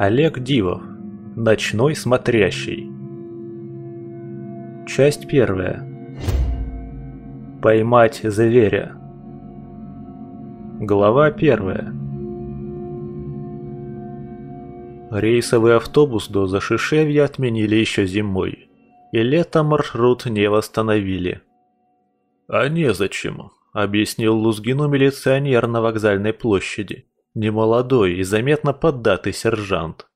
Олег Дивов. Ночной смотрящий. Часть первая. Поймать зверя. Глава первая. Рейсовый автобус до Зашишевья отменили еще зимой, и летом маршрут не восстановили. «А незачем», — объяснил Лузгину милиционер на вокзальной площади немолодой и заметно поддатый сержант.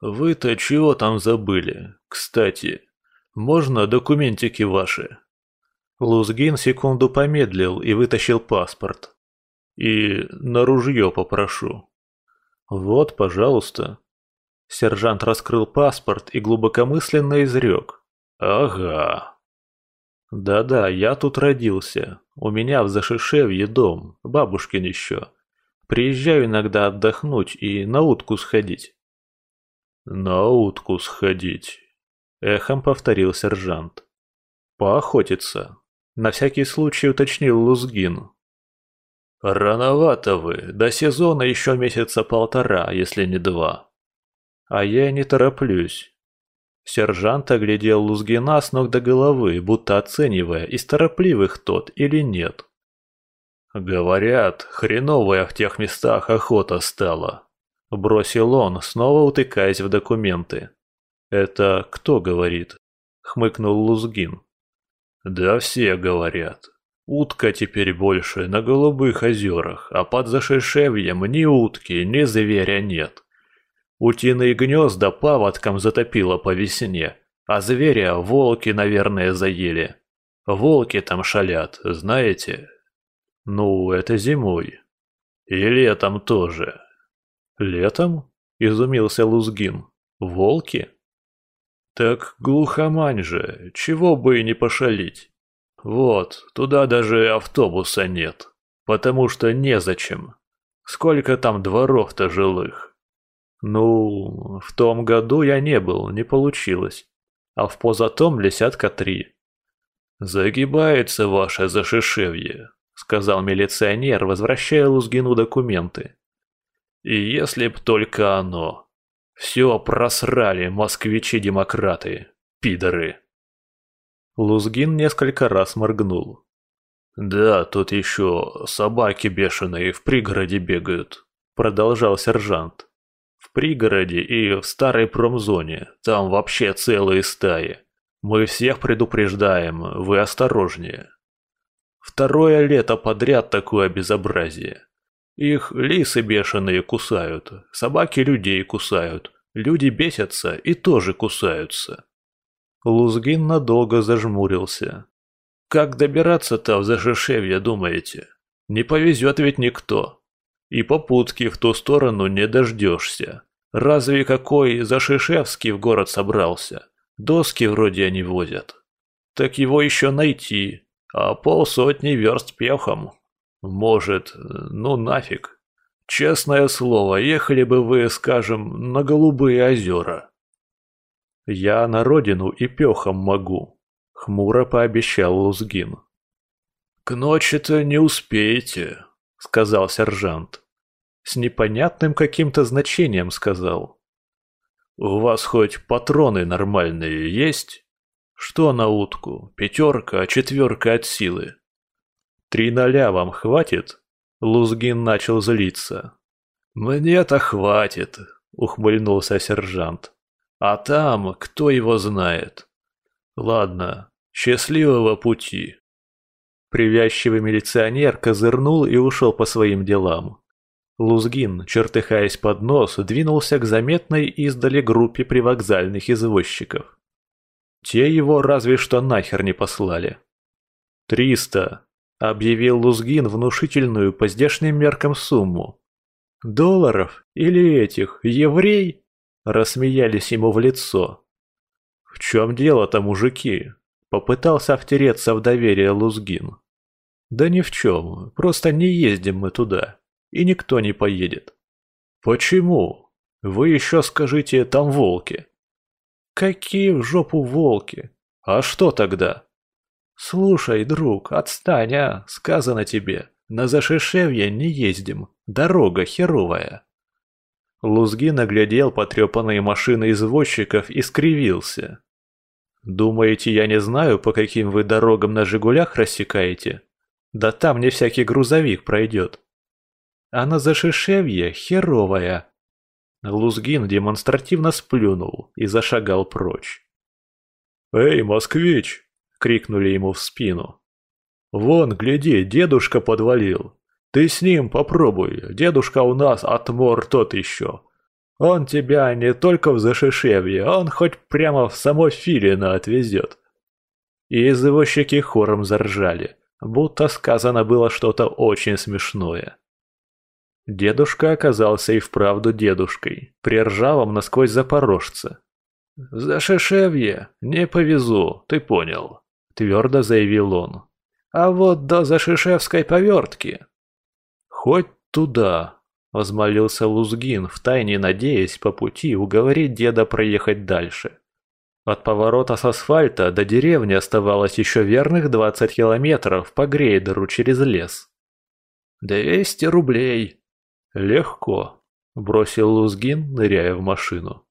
«Вы-то чего там забыли? Кстати, можно документики ваши?» Лузгин секунду помедлил и вытащил паспорт. «И на ружье попрошу». «Вот, пожалуйста». Сержант раскрыл паспорт и глубокомысленно изрек. «Ага». «Да-да, я тут родился. У меня в Зашишевье дом, бабушкин еще. Приезжаю иногда отдохнуть и на утку сходить». «На утку сходить», — эхом повторил сержант. «Поохотиться», — на всякий случай уточнил Лузгин. «Рановато вы, до сезона еще месяца полтора, если не два». «А я не тороплюсь». Сержант оглядел Лузгина с ног до головы, будто оценивая, из торопливых тот или нет. «Говорят, хреновая в тех местах охота стала», — бросил он, снова утыкаясь в документы. «Это кто говорит?» — хмыкнул Лузгин. «Да все говорят. Утка теперь больше на голубых озерах, а под Зашишевьем ни утки, ни зверя нет. Утиные гнезда паводком затопило по весне, а зверя волки, наверное, заели. Волки там шалят, знаете, ну, это зимой. И летом тоже. Летом? Изумился Лузгин. Волки? Так глухомань же, чего бы и не пошалить. Вот, туда даже автобуса нет. Потому что незачем. Сколько там дворов-то жилых? Ну, в том году я не был, не получилось. А в позатом десятка три. Загибается ваше зашишевье сказал милиционер, возвращая Лузгину документы. И если б только оно. Все просрали москвичи-демократы, пидоры. Лузгин несколько раз моргнул. «Да, тут еще собаки бешеные в пригороде бегают», — продолжал сержант. «В пригороде и в старой промзоне, там вообще целые стаи. Мы всех предупреждаем, вы осторожнее». Второе лето подряд такое безобразие. Их лисы бешеные кусают, собаки людей кусают, люди бесятся и тоже кусаются. Лузгин надолго зажмурился. Как добираться-то в Зашишевье, думаете? Не повезет ведь никто. И попутки в ту сторону не дождешься. Разве какой Зашишевский в город собрался? Доски вроде они возят. Так его еще найти, а полсотни верст пехом. Может, ну нафиг. Честное слово, ехали бы вы, скажем, на Голубые озера. Я на родину и пехом могу, хмуро пообещал Лузгин. К ночи-то не успеете, сказал сержант. С непонятным каким-то значением сказал. У вас хоть патроны нормальные есть? Что на утку? Пятерка, четверка от силы. Три ноля вам хватит? Лузгин начал злиться. Мне-то хватит, ухмыльнулся сержант. А там, кто его знает. Ладно, счастливого пути. Привязчивый милиционер козырнул и ушел по своим делам. Лузгин, чертыхаясь под нос, двинулся к заметной издали группе привокзальных извозчиков. Те его разве что нахер не послали. «Триста», — объявил Лузгин внушительную по здешним меркам сумму. «Долларов? Или этих? Еврей?» — рассмеялись ему в лицо. «В чем дело-то, мужики?» — попытался втереться в доверие Лузгин. «Да ни в чем, просто не ездим мы туда, и никто не поедет». «Почему? Вы еще скажите, там волки». Какие в жопу волки? А что тогда? Слушай, друг, отстань, а, сказано тебе. На Зашишевье не ездим, дорога херовая. Лузги наглядел потрепанные машины извозчиков и скривился. «Думаете, я не знаю, по каким вы дорогам на «Жигулях» рассекаете? Да там не всякий грузовик пройдет. А на Зашишевье херовая». Лузгин демонстративно сплюнул и зашагал прочь. «Эй, москвич!» — крикнули ему в спину. «Вон, гляди, дедушка подвалил. Ты с ним попробуй, дедушка у нас отмор тот еще. Он тебя не только в Зашишевье, он хоть прямо в само Филино отвезет». И извозчики хором заржали, будто сказано было что-то очень смешное. Дедушка оказался и вправду дедушкой, при ржавом насквозь запорожце. «За Шишевье не повезу, ты понял», — твердо заявил он. «А вот до Зашишевской повертки». «Хоть туда», — возмолился Лузгин, втайне надеясь по пути уговорить деда проехать дальше. От поворота с асфальта до деревни оставалось еще верных двадцать километров по грейдеру через лес. «Двести рублей!» «Легко», — бросил Лузгин, ныряя в машину.